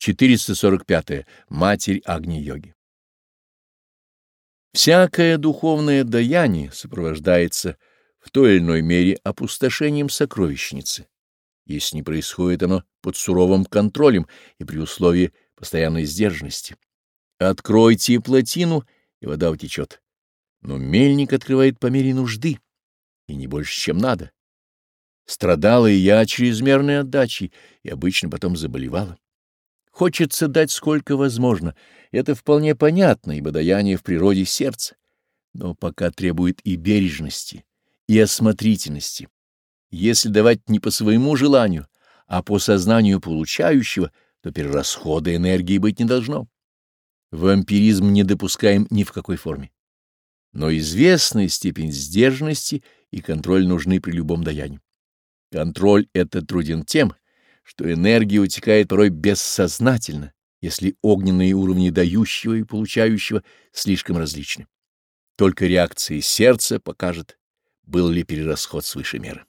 445. -е. Матерь Агни-йоги. Всякое духовное даяние сопровождается в той или иной мере опустошением сокровищницы, если не происходит оно под суровым контролем и при условии постоянной сдержанности. Откройте плотину, и вода утечет. Но мельник открывает по мере нужды, и не больше, чем надо. Страдала и я чрезмерной отдачей, и обычно потом заболевала. Хочется дать сколько возможно. Это вполне понятно, ибо даяние в природе сердца. Но пока требует и бережности, и осмотрительности. Если давать не по своему желанию, а по сознанию получающего, то перерасхода энергии быть не должно. Вампиризм не допускаем ни в какой форме. Но известная степень сдержанности и контроль нужны при любом даянии. Контроль — это труден тем, что энергия утекает порой бессознательно, если огненные уровни дающего и получающего слишком различны. Только реакции сердца покажет, был ли перерасход свыше меры.